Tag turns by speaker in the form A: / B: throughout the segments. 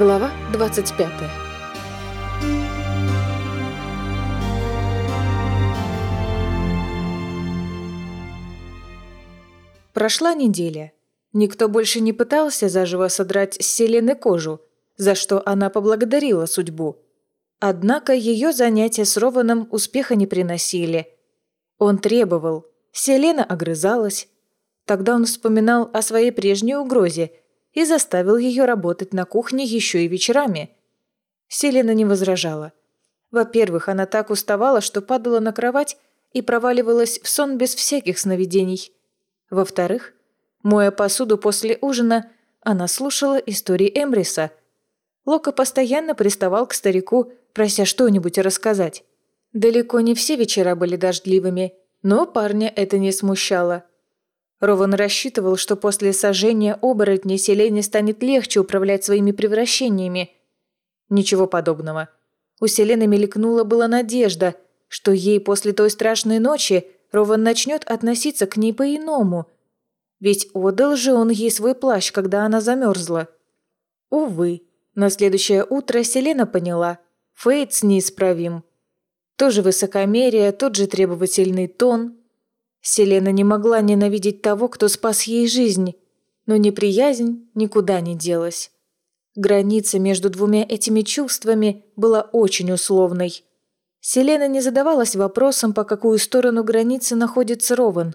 A: Глава 25 Прошла неделя. Никто больше не пытался заживо содрать с Селены кожу, за что она поблагодарила судьбу. Однако ее занятия с Рованом успеха не приносили. Он требовал, Селена огрызалась. Тогда он вспоминал о своей прежней угрозе и заставил ее работать на кухне еще и вечерами. Селена не возражала. Во-первых, она так уставала, что падала на кровать и проваливалась в сон без всяких сновидений. Во-вторых, моя посуду после ужина, она слушала истории Эмриса. Лока постоянно приставал к старику, прося что-нибудь рассказать. Далеко не все вечера были дождливыми, но парня это не смущало. Рован рассчитывал, что после сожжения оборотней Селене станет легче управлять своими превращениями. Ничего подобного. У Селены мелькнула была надежда, что ей после той страшной ночи Рован начнет относиться к ней по-иному. Ведь отдал же он ей свой плащ, когда она замерзла. Увы, на следующее утро Селена поняла – Фейтс неисправим. Тоже высокомерие, тот же требовательный тон. Селена не могла ненавидеть того, кто спас ей жизнь, но неприязнь никуда не делась. Граница между двумя этими чувствами была очень условной. Селена не задавалась вопросом, по какую сторону границы находится Рован.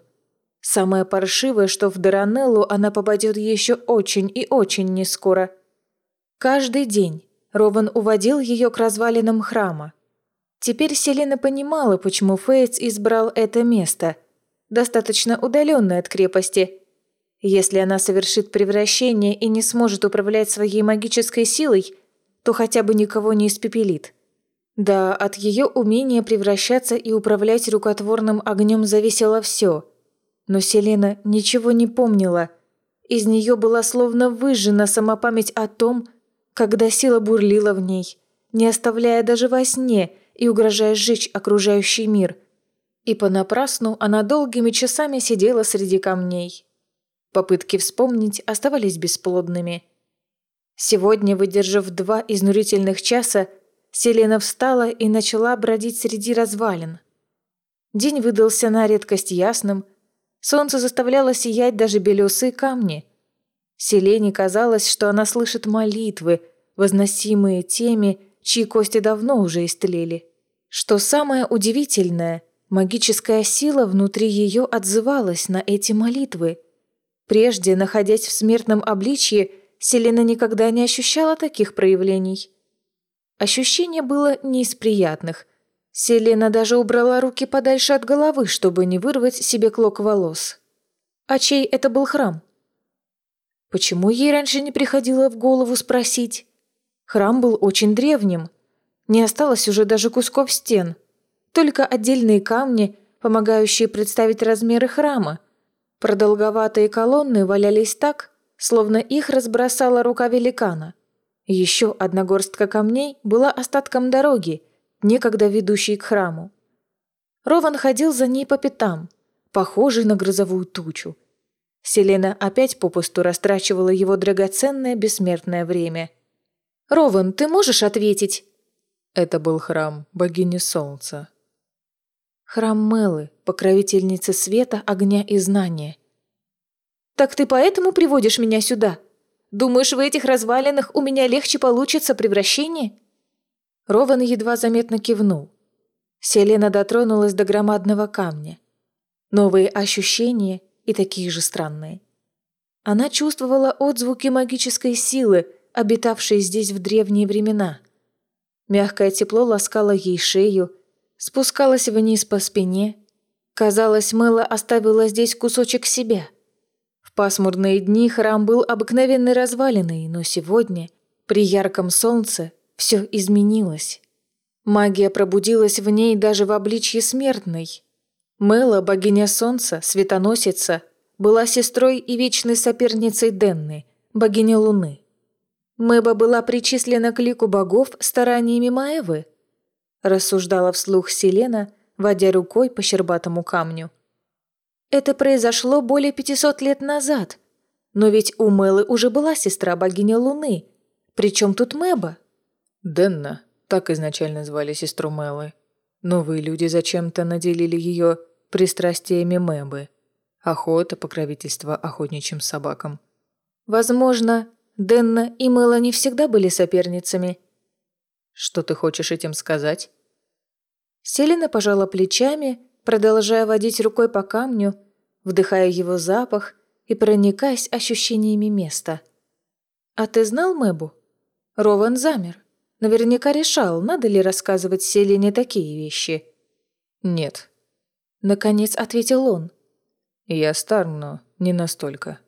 A: Самое паршивое, что в Даранеллу она попадет еще очень и очень нескоро. Каждый день, Рован уводил ее к развалинам храма. Теперь Селена понимала, почему Фейтс избрал это место, достаточно удаленное от крепости. Если она совершит превращение и не сможет управлять своей магической силой, то хотя бы никого не испепелит. Да, от ее умения превращаться и управлять рукотворным огнем зависело все. Но Селена ничего не помнила. Из нее была словно выжжена сама память о том, когда сила бурлила в ней, не оставляя даже во сне и угрожая сжечь окружающий мир. И понапрасну она долгими часами сидела среди камней. Попытки вспомнить оставались бесплодными. Сегодня, выдержав два изнурительных часа, Селена встала и начала бродить среди развалин. День выдался на редкость ясным, солнце заставляло сиять даже белесые камни – Селене казалось, что она слышит молитвы, возносимые теми, чьи кости давно уже истлели. Что самое удивительное, магическая сила внутри ее отзывалась на эти молитвы. Прежде, находясь в смертном обличье, Селена никогда не ощущала таких проявлений. Ощущение было не из приятных. Селена даже убрала руки подальше от головы, чтобы не вырвать себе клок волос. А чей это был храм? Почему ей раньше не приходило в голову спросить? Храм был очень древним. Не осталось уже даже кусков стен. Только отдельные камни, помогающие представить размеры храма. Продолговатые колонны валялись так, словно их разбросала рука великана. Еще одна горстка камней была остатком дороги, некогда ведущей к храму. Рован ходил за ней по пятам, похожий на грозовую тучу, Селена опять попусту растрачивала его драгоценное бессмертное время. «Рован, ты можешь ответить?»
B: Это был храм богини Солнца.
A: Храм Мелы, покровительницы света, огня и знания. «Так ты поэтому приводишь меня сюда? Думаешь, в этих развалинах у меня легче получится превращение?» Рован едва заметно кивнул. Селена дотронулась до громадного камня. Новые ощущения и такие же странные. Она чувствовала отзвуки магической силы, обитавшей здесь в древние времена. Мягкое тепло ласкало ей шею, спускалось вниз по спине. Казалось, Мэла оставила здесь кусочек себя. В пасмурные дни храм был обыкновенной развалиной, но сегодня, при ярком солнце, все изменилось. Магия пробудилась в ней даже в обличье смертной – Мэла, богиня солнца, светоносица, была сестрой и вечной соперницей Денны, богини луны. Мэба была причислена к лику богов стараниями Маевы, рассуждала вслух Селена, водя рукой по щербатому камню. Это произошло более 500 лет назад, но ведь у Мэлы уже была сестра богини Луны, Причем тут Мэба?
B: Денна, так изначально звали сестру Мелы. Новые люди зачем-то наделили ее пристрастиями Мэбы. Охота, покровительство охотничьим собакам.
A: Возможно, Денна и Мэла не всегда были соперницами.
B: Что ты хочешь этим сказать?
A: Селина пожала плечами, продолжая водить рукой по камню, вдыхая его запах и проникаясь ощущениями места. «А ты знал Мэбу?» Рован замер. Наверняка решал, надо ли рассказывать Селине такие вещи.
B: «Нет», —
A: наконец ответил он.
B: «Я стар, но не настолько».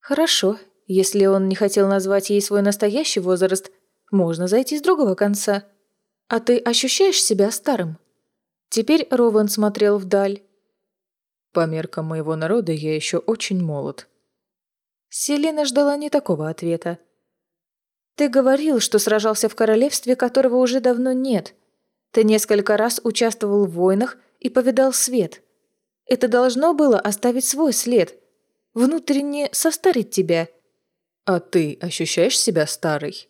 A: «Хорошо. Если он не хотел назвать ей свой настоящий возраст, можно зайти с другого конца. А ты ощущаешь себя старым?» Теперь Рован смотрел вдаль.
B: «По меркам моего народа я еще очень молод».
A: Селена ждала не такого ответа. Ты говорил, что сражался в королевстве, которого уже давно нет. Ты несколько раз участвовал в войнах и повидал свет. Это должно было оставить свой след. Внутренне состарить тебя.
B: А ты ощущаешь себя старой?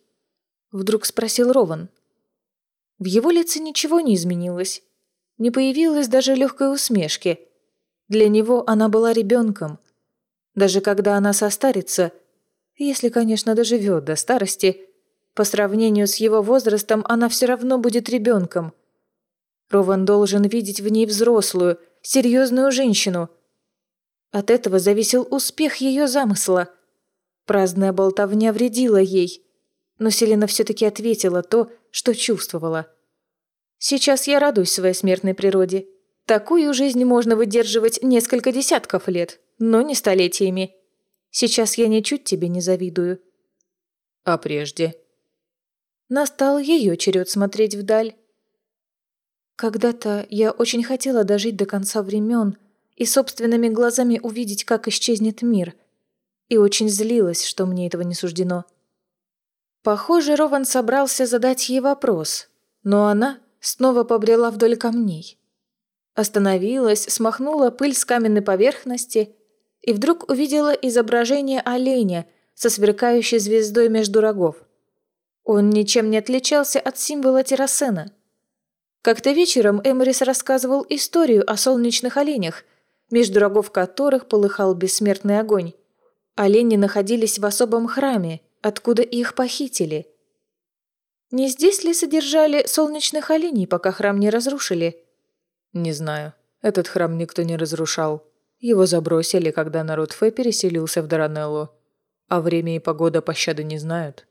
A: Вдруг спросил Рован. В его лице ничего не изменилось. Не появилось даже легкой усмешки. Для него она была ребенком. Даже когда она состарится – если, конечно, доживет до старости. По сравнению с его возрастом она все равно будет ребенком. Рован должен видеть в ней взрослую, серьезную женщину. От этого зависел успех ее замысла. Праздная болтовня вредила ей, но Селена все-таки ответила то, что чувствовала. «Сейчас я радуюсь своей смертной природе. Такую жизнь можно выдерживать несколько десятков лет, но не столетиями. Сейчас я ничуть тебе не завидую».
B: «А прежде?»
A: Настал ее черед смотреть вдаль. Когда-то я очень хотела дожить до конца времен и собственными глазами увидеть, как исчезнет мир, и очень злилась, что мне этого не суждено. Похоже, Рован собрался задать ей вопрос, но она снова побрела вдоль камней. Остановилась, смахнула пыль с каменной поверхности и вдруг увидела изображение оленя со сверкающей звездой между рогов. Он ничем не отличался от символа террасена. Как-то вечером Эмрис рассказывал историю о солнечных оленях, между рогов которых полыхал бессмертный огонь. Олени находились в особом храме, откуда их похитили. Не здесь ли содержали солнечных оленей, пока храм не разрушили?
B: Не знаю. Этот храм никто не разрушал. Его забросили, когда народ Фе переселился в Даранеллу. А время и погода пощады не знают.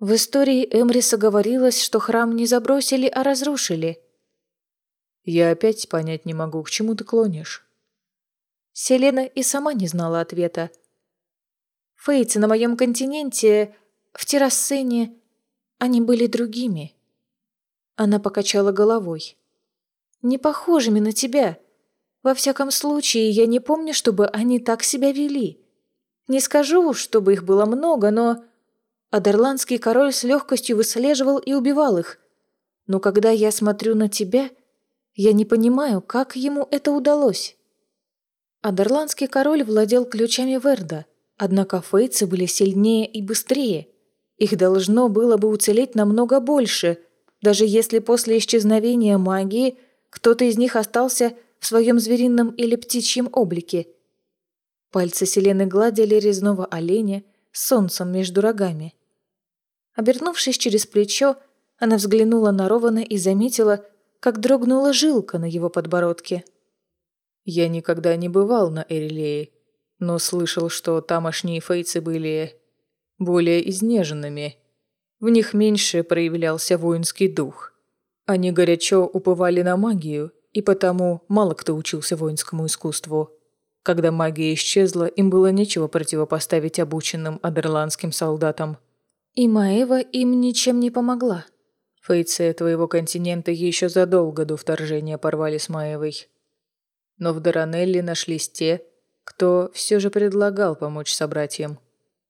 A: В истории Эмриса говорилось, что храм не забросили, а разрушили.
B: Я опять понять не могу, к чему ты клонишь.
A: Селена и сама не знала ответа. Фейцы на моем континенте, в террасене, они были другими. Она покачала головой. Не похожими на тебя. Во всяком случае, я не помню, чтобы они так себя вели. Не скажу, чтобы их было много, но... Адерландский король с легкостью выслеживал и убивал их. Но когда я смотрю на тебя, я не понимаю, как ему это удалось. Адерландский король владел ключами Верда, однако фейцы были сильнее и быстрее. Их должно было бы уцелеть намного больше, даже если после исчезновения магии кто-то из них остался в своем зверином или птичьем облике. Пальцы Селены гладили резного оленя с солнцем между рогами. Обернувшись через плечо, она взглянула на Рована и заметила, как дрогнула жилка на его подбородке.
B: «Я никогда не бывал на Эрилее, но слышал, что тамошние фейцы были более изнеженными. В них меньше проявлялся воинский дух. Они горячо уповали на магию и потому мало кто учился воинскому искусству. Когда магия исчезла, им было нечего противопоставить обученным адерландским солдатам.
A: И Маева им ничем не помогла.
B: Фейцы твоего континента еще задолго до вторжения порвали с Маевой. Но в Даранелле нашлись те, кто все же предлагал помочь собратьям.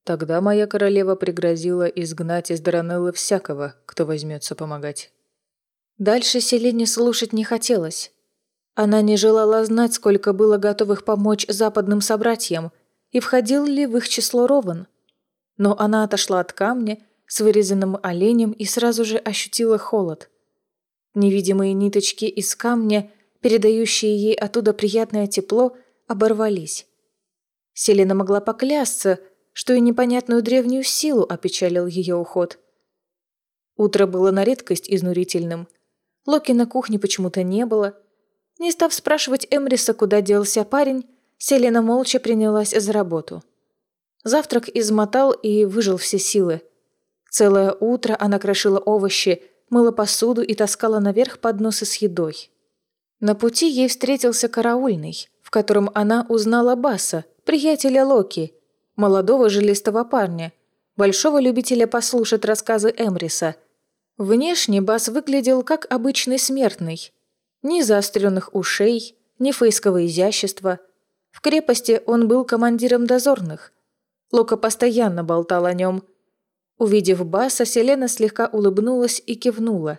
B: Тогда моя королева пригрозила изгнать из Даранеллы всякого, кто возьмется помогать.
A: Дальше Селене слушать не хотелось. Она не желала знать, сколько было готовых помочь западным собратьям, и входил ли в их число Рован. Но она отошла от камня с вырезанным оленем и сразу же ощутила холод. Невидимые ниточки из камня, передающие ей оттуда приятное тепло, оборвались. Селена могла поклясться, что и непонятную древнюю силу опечалил ее уход. Утро было на редкость изнурительным. Локи на кухне почему-то не было. Не став спрашивать Эмриса, куда делся парень, Селена молча принялась за работу. Завтрак измотал и выжил все силы. Целое утро она крошила овощи, мыла посуду и таскала наверх подносы с едой. На пути ей встретился караульный, в котором она узнала Баса, приятеля Локи, молодого жилистого парня, большого любителя послушать рассказы Эмриса. Внешне Бас выглядел как обычный смертный. Ни заостренных ушей, ни фейского изящества. В крепости он был командиром дозорных. Лока постоянно болтал о нем. Увидев Баса, Селена слегка улыбнулась и кивнула.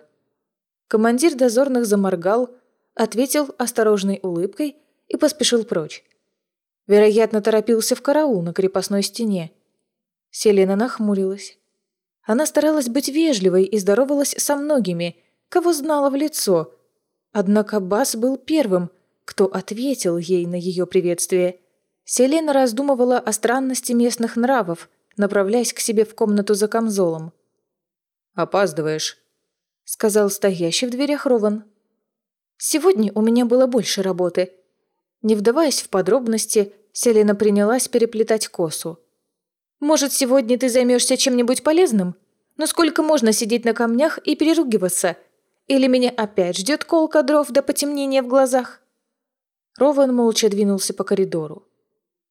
A: Командир дозорных заморгал, ответил осторожной улыбкой и поспешил прочь. Вероятно, торопился в караул на крепостной стене. Селена нахмурилась. Она старалась быть вежливой и здоровалась со многими, кого знала в лицо. Однако Бас был первым, кто ответил ей на ее приветствие. Селена раздумывала о странности местных нравов, направляясь к себе в комнату за камзолом.
B: «Опаздываешь», —
A: сказал стоящий в дверях Рован. «Сегодня у меня было больше работы», не вдаваясь в подробности, Селена принялась переплетать косу. «Может, сегодня ты займешься чем-нибудь полезным? Но сколько можно сидеть на камнях и переругиваться? Или меня опять ждет колка дров до потемнения в глазах?» Рован молча двинулся по коридору.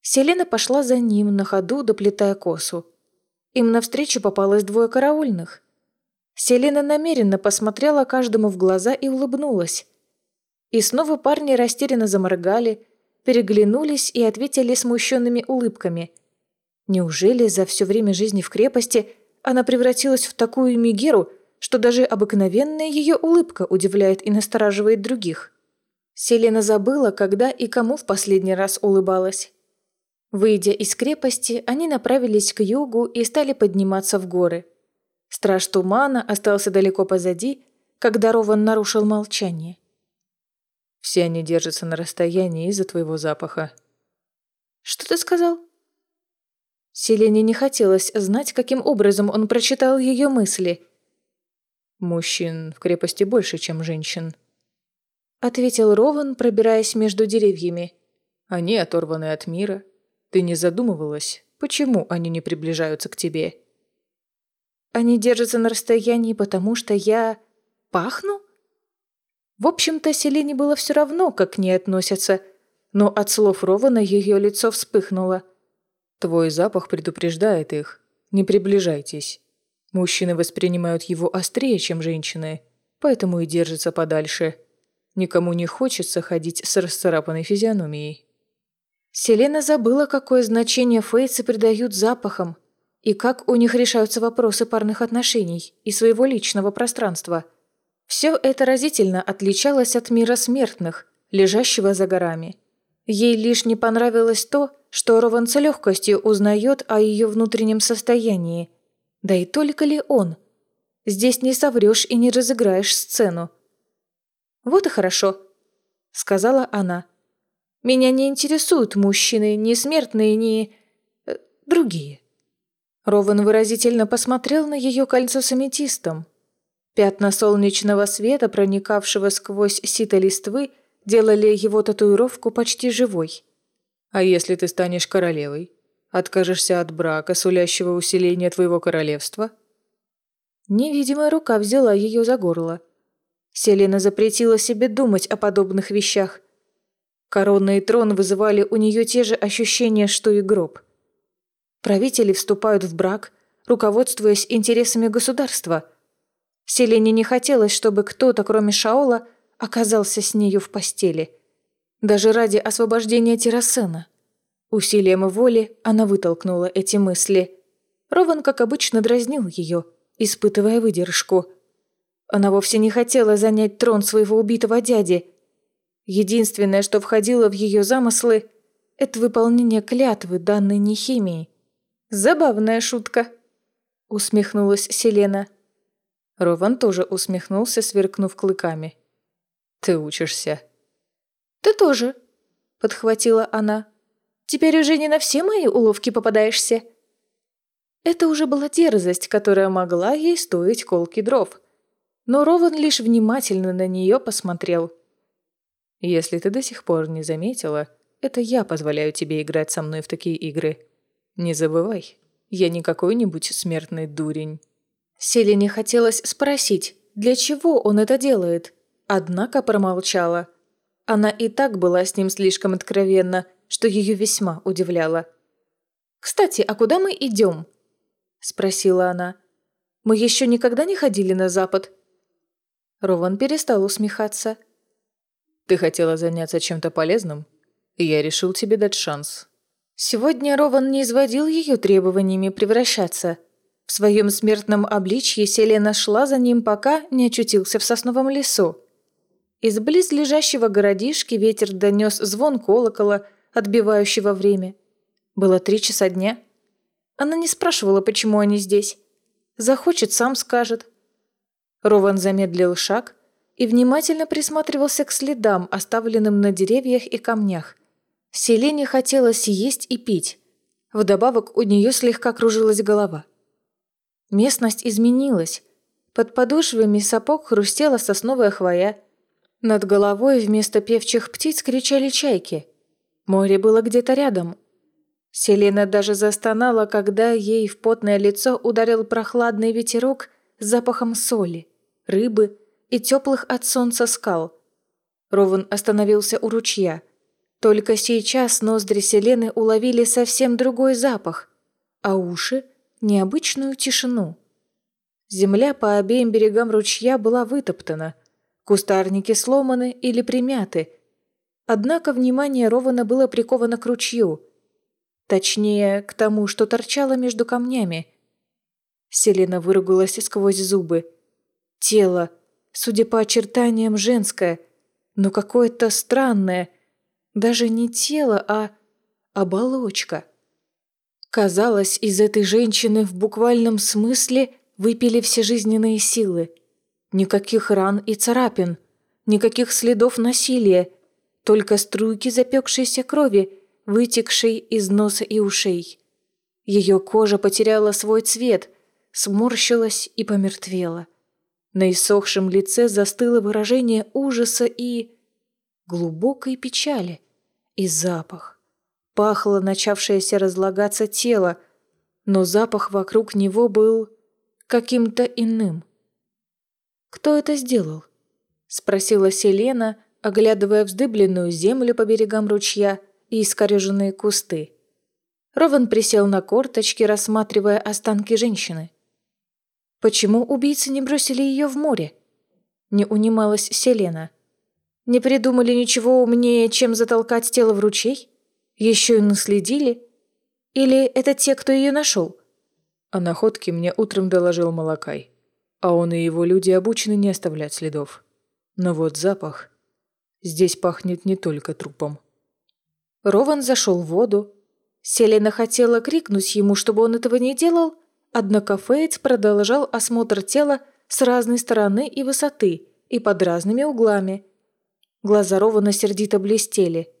A: Селена пошла за ним, на ходу доплетая косу. Им навстречу попалось двое караульных. Селена намеренно посмотрела каждому в глаза и улыбнулась. И снова парни растерянно заморгали, переглянулись и ответили смущенными улыбками. Неужели за все время жизни в крепости она превратилась в такую мигеру, что даже обыкновенная ее улыбка удивляет и настораживает других? Селена забыла, когда и кому в последний раз улыбалась. Выйдя из крепости, они направились к югу и стали подниматься в горы. Страж тумана остался далеко позади, когда Рован нарушил молчание.
B: Все они держатся на расстоянии из-за твоего запаха».
A: «Что ты сказал?» Селене не хотелось знать, каким образом он прочитал ее мысли.
B: «Мужчин в крепости больше, чем женщин», —
A: ответил Рован, пробираясь между деревьями.
B: «Они оторваны от мира. Ты не задумывалась, почему они не приближаются к тебе?»
A: «Они держатся на расстоянии, потому что я... пахну?» В общем-то, Селине было все равно, как к ней относятся, но от слов Рована ее лицо вспыхнуло.
B: «Твой запах предупреждает их. Не приближайтесь. Мужчины воспринимают его острее, чем женщины, поэтому и держатся подальше. Никому не хочется ходить с расцарапанной физиономией».
A: Селена забыла, какое значение фейцы придают запахам и как у них решаются вопросы парных отношений и своего личного пространства – все это разительно отличалось от мира смертных, лежащего за горами. Ей лишь не понравилось то, что Рован с легкостью узнает о ее внутреннем состоянии. Да и только ли он? Здесь не соврешь и не разыграешь сцену. «Вот и хорошо», — сказала она. «Меня не интересуют мужчины, ни смертные, ни... Э, другие». Рован выразительно посмотрел на ее кольцо с аметистом. Пятна солнечного света, проникавшего сквозь сито листвы, делали его татуировку почти живой.
B: «А если ты станешь королевой? Откажешься от брака, сулящего усиления твоего королевства?»
A: Невидимая рука взяла ее за горло. Селена запретила себе думать о подобных вещах. Корона и трон вызывали у нее те же ощущения, что и гроб. Правители вступают в брак, руководствуясь интересами государства – Селене не хотелось, чтобы кто-то, кроме Шаола, оказался с нею в постели. Даже ради освобождения Террасена. Усилием воли она вытолкнула эти мысли. Рован, как обычно, дразнил ее, испытывая выдержку. Она вовсе не хотела занять трон своего убитого дяди. Единственное, что входило в ее замыслы, это выполнение клятвы, данной Нехимией. «Забавная шутка», — усмехнулась Селена.
B: Рован тоже усмехнулся, сверкнув клыками. «Ты учишься».
A: «Ты тоже», — подхватила она. «Теперь уже не на все мои уловки попадаешься». Это уже была дерзость, которая могла ей стоить колки дров. Но Рован лишь внимательно на нее посмотрел.
B: «Если ты до сих пор не заметила, это я позволяю тебе играть со мной в такие игры. Не забывай, я не какой-нибудь смертный дурень».
A: Селине хотелось спросить, для чего он это делает, однако промолчала. Она и так была с ним слишком откровенна, что ее весьма удивляло. «Кстати, а куда мы идем?» – спросила она. «Мы еще никогда не ходили на запад?» Рован перестал усмехаться.
B: «Ты хотела заняться чем-то полезным? Я решил тебе дать шанс».
A: Сегодня Рован не изводил ее требованиями превращаться – в своем смертном обличье Селена шла за ним, пока не очутился в сосновом лесу. Из близлежащего городишки ветер донес звон колокола, отбивающего время. Было три часа дня. Она не спрашивала, почему они здесь. Захочет, сам скажет. Рован замедлил шаг и внимательно присматривался к следам, оставленным на деревьях и камнях. Селене хотелось есть и пить. Вдобавок у нее слегка кружилась голова. Местность изменилась. Под подошвами сапог хрустела сосновая хвоя. Над головой вместо певчих птиц кричали чайки. Море было где-то рядом. Селена даже застонала, когда ей в потное лицо ударил прохладный ветерок с запахом соли, рыбы и теплых от солнца скал. Рован остановился у ручья. Только сейчас ноздри Селены уловили совсем другой запах, а уши необычную тишину. Земля по обеим берегам ручья была вытоптана, кустарники сломаны или примяты. Однако внимание Рована было приковано к ручью, точнее, к тому, что торчало между камнями. Селена выругалась сквозь зубы. Тело, судя по очертаниям, женское, но какое-то странное. Даже не тело, а оболочка. Казалось, из этой женщины в буквальном смысле выпили все жизненные силы. Никаких ран и царапин, никаких следов насилия, только струйки запекшейся крови, вытекшей из носа и ушей. Ее кожа потеряла свой цвет, сморщилась и помертвела. На иссохшем лице застыло выражение ужаса и... глубокой печали. И запах пахло начавшееся разлагаться тело, но запах вокруг него был каким-то иным. «Кто это сделал?» — спросила Селена, оглядывая вздыбленную землю по берегам ручья и искореженные кусты. Рован присел на корточки, рассматривая останки женщины. «Почему убийцы не бросили ее в море?» Не унималась Селена. «Не придумали ничего умнее, чем затолкать тело в ручей?» Еще и наследили? Или это те, кто ее нашел?
B: О находке мне утром доложил Малакай. А он и его люди обучены не оставлять следов. Но вот запах... Здесь пахнет не только трупом.
A: Рован зашел в воду. Селена хотела крикнуть ему, чтобы он этого не делал, однако Фейтс продолжал осмотр тела с разной стороны и высоты и под разными углами. Глаза Рована сердито блестели.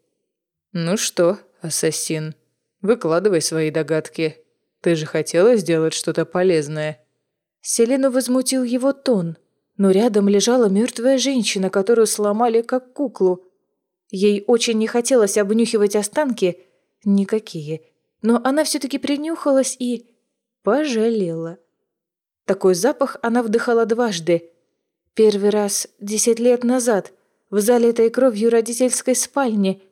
B: «Ну что, ассасин, выкладывай свои догадки. Ты же хотела сделать что-то полезное».
A: Селену возмутил его тон, но рядом лежала мертвая женщина, которую сломали как куклу. Ей очень не хотелось обнюхивать останки, никакие, но она все-таки принюхалась и пожалела. Такой запах она вдыхала дважды. Первый раз десять лет назад в залитой кровью родительской спальне –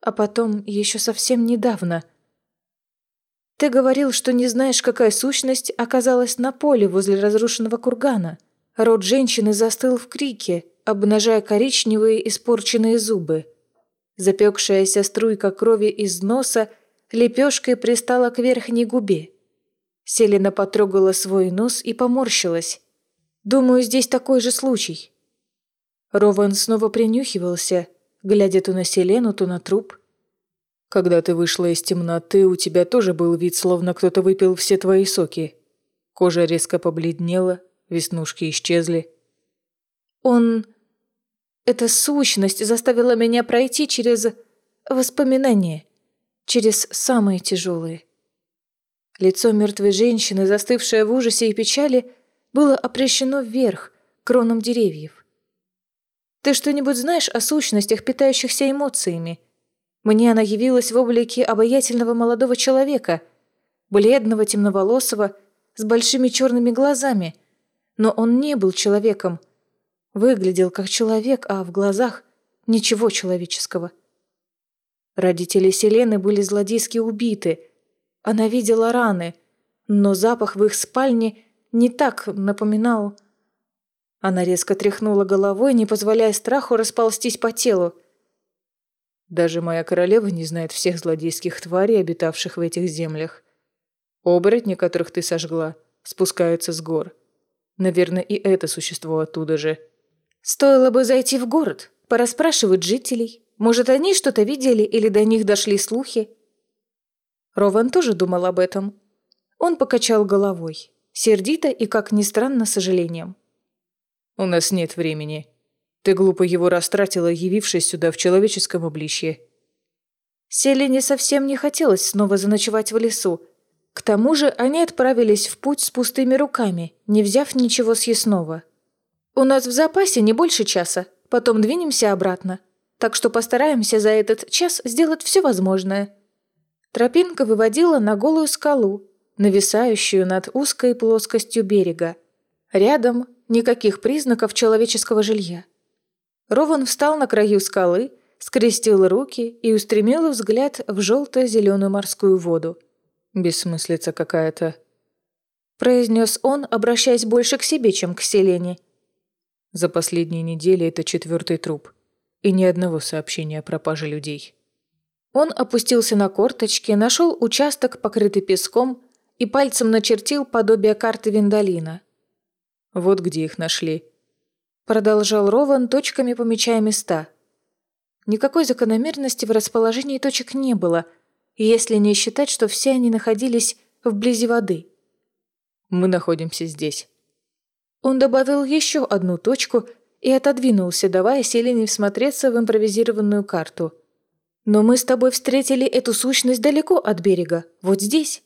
A: а потом еще совсем недавно. Ты говорил, что не знаешь, какая сущность оказалась на поле возле разрушенного кургана. Рот женщины застыл в крике, обнажая коричневые испорченные зубы. Запекшаяся струйка крови из носа лепешкой пристала к верхней губе. Селена потрогала свой нос и поморщилась. «Думаю, здесь такой же случай». Рован снова принюхивался – глядя то на Селену, то на труп.
B: Когда ты вышла из темноты, у тебя тоже был вид, словно кто-то выпил все твои соки. Кожа резко побледнела, веснушки исчезли.
A: Он... Эта сущность заставила меня пройти через воспоминания, через самые тяжелые. Лицо мертвой женщины, застывшее в ужасе и печали, было опрещено вверх, кронам деревьев. Ты что-нибудь знаешь о сущностях, питающихся эмоциями? Мне она явилась в облике обаятельного молодого человека, бледного, темноволосого, с большими черными глазами. Но он не был человеком. Выглядел как человек, а в глазах ничего человеческого. Родители Селены были злодейски убиты. Она видела раны, но запах в их спальне не так напоминал... Она резко тряхнула головой, не позволяя страху расползтись по телу.
B: Даже моя королева не знает всех злодейских тварей, обитавших в этих землях. Оборотни, которых ты сожгла, спускаются с гор. Наверное, и это существо оттуда же.
A: Стоило бы зайти в город, порасспрашивать жителей. Может, они что-то видели или до них дошли слухи? Рован тоже думал об этом. Он покачал головой, сердито и, как ни странно, сожалением.
B: «У нас нет времени. Ты глупо его растратила, явившись сюда в человеческом обличье».
A: Селине совсем не хотелось снова заночевать в лесу. К тому же они отправились в путь с пустыми руками, не взяв ничего съестного. «У нас в запасе не больше часа, потом двинемся обратно, так что постараемся за этот час сделать все возможное». Тропинка выводила на голую скалу, нависающую над узкой плоскостью берега. Рядом никаких признаков человеческого жилья. Рован встал на краю скалы, скрестил руки и устремил взгляд в желто-зеленую морскую воду.
B: «Бессмыслица какая-то», —
A: произнес он, обращаясь больше к себе, чем к Селене.
B: «За последние недели это четвертый труп, и ни одного сообщения о пропаже людей».
A: Он опустился на корточки, нашел участок, покрытый песком, и пальцем начертил подобие карты Виндалина.
B: Вот где их нашли.
A: Продолжал Рован, точками помечая места. Никакой закономерности в расположении точек не было, если не считать, что все они находились вблизи воды.
B: Мы находимся здесь.
A: Он добавил еще одну точку и отодвинулся, давая Селине всмотреться в импровизированную карту. «Но мы с тобой встретили эту сущность далеко от берега, вот здесь».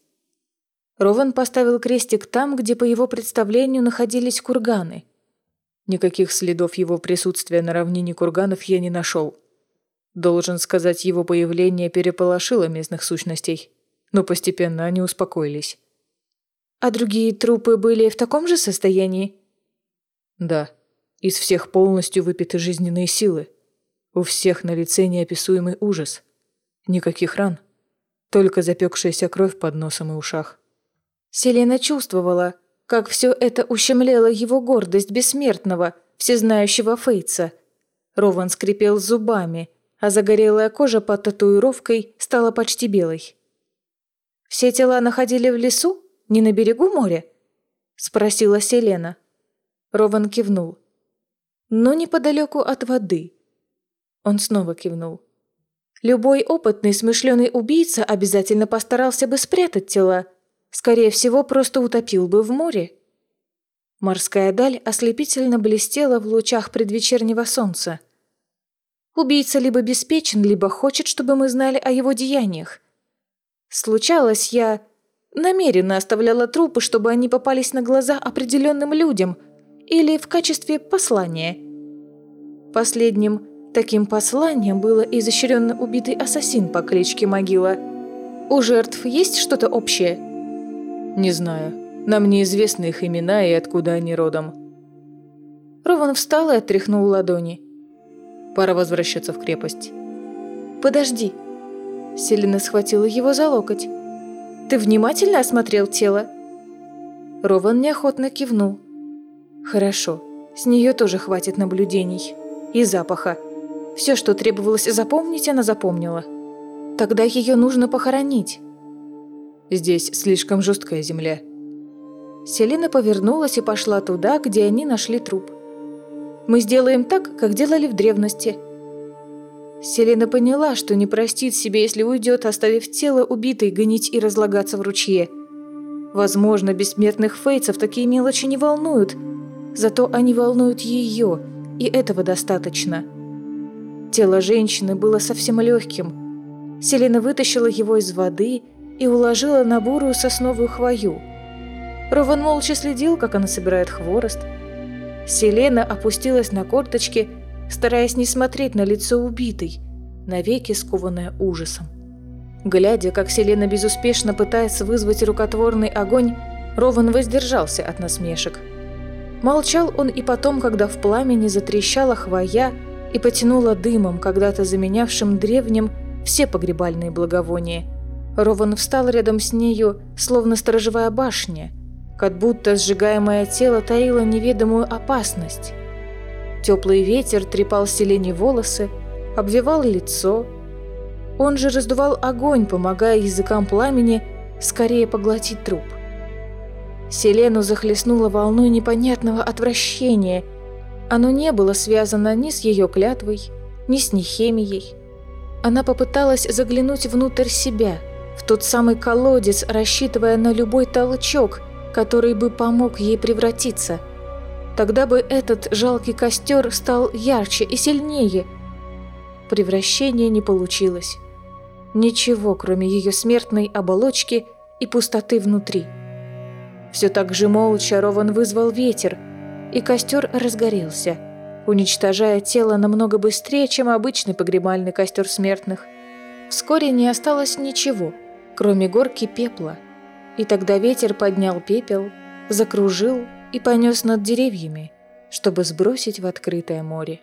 A: Рован поставил крестик там, где, по его представлению, находились курганы.
B: Никаких следов его присутствия на равнине курганов я не нашел. Должен сказать, его появление переполошило местных сущностей, но постепенно они успокоились.
A: А другие трупы были в таком же состоянии?
B: Да. Из всех полностью выпиты жизненные силы. У всех на лице неописуемый ужас. Никаких ран. Только запекшаяся кровь под носом и ушах.
A: Селена чувствовала, как все это ущемляло его гордость бессмертного, всезнающего Фейтса. Рован скрипел зубами, а загорелая кожа под татуировкой стала почти белой. «Все тела находили в лесу? Не на берегу моря?» – спросила Селена. Рован кивнул. «Но неподалеку от воды». Он снова кивнул. Любой опытный, смышленый убийца обязательно постарался бы спрятать тела, скорее всего, просто утопил бы в море. Морская даль ослепительно блестела в лучах предвечернего солнца. Убийца либо беспечен, либо хочет, чтобы мы знали о его деяниях. Случалось, я намеренно оставляла трупы, чтобы они попались на глаза определенным людям или в качестве послания. Последним таким посланием было изощренно убитый ассасин по кличке Могила. У жертв есть что-то общее?
B: «Не знаю. Нам неизвестны их имена и откуда они родом».
A: Рован встал и отряхнул ладони.
B: «Пора возвращаться в крепость».
A: «Подожди». Селина схватила его за локоть. «Ты внимательно осмотрел тело?» Рован неохотно кивнул. «Хорошо. С нее тоже хватит наблюдений. И запаха. Все, что требовалось запомнить, она запомнила. Тогда ее нужно похоронить.
B: Здесь слишком жесткая земля».
A: Селина повернулась и пошла туда, где они нашли труп. «Мы сделаем так, как делали в древности». Селена поняла, что не простит себе, если уйдет, оставив тело убитой гнить и разлагаться в ручье. Возможно, бессмертных фейцев такие мелочи не волнуют, зато они волнуют ее, и этого достаточно. Тело женщины было совсем легким. Селена вытащила его из воды и уложила на бурую сосновую хвою. Рован молча следил, как она собирает хворост. Селена опустилась на корточки, стараясь не смотреть на лицо убитой, навеки скованное ужасом. Глядя, как Селена безуспешно пытается вызвать рукотворный огонь, Рован воздержался от насмешек. Молчал он и потом, когда в пламени затрещала хвоя и потянула дымом, когда-то заменявшим древним все погребальные благовония. Рован встал рядом с нею, словно сторожевая башня, как будто сжигаемое тело таило неведомую опасность. Теплый ветер трепал Селене волосы, обвивал лицо. Он же раздувал огонь, помогая языкам пламени скорее поглотить труп. Селену захлестнуло волной непонятного отвращения. Оно не было связано ни с ее клятвой, ни с Нехемией. Она попыталась заглянуть внутрь себя, в тот самый колодец, рассчитывая на любой толчок, который бы помог ей превратиться – Тогда бы этот жалкий костер стал ярче и сильнее. Превращение не получилось. Ничего, кроме ее смертной оболочки и пустоты внутри. Все так же молча Рован вызвал ветер, и костер разгорелся, уничтожая тело намного быстрее, чем обычный погребальный костер смертных. Вскоре не осталось ничего, кроме горки пепла. И тогда ветер поднял пепел, закружил и понес над деревьями, чтобы сбросить в открытое море.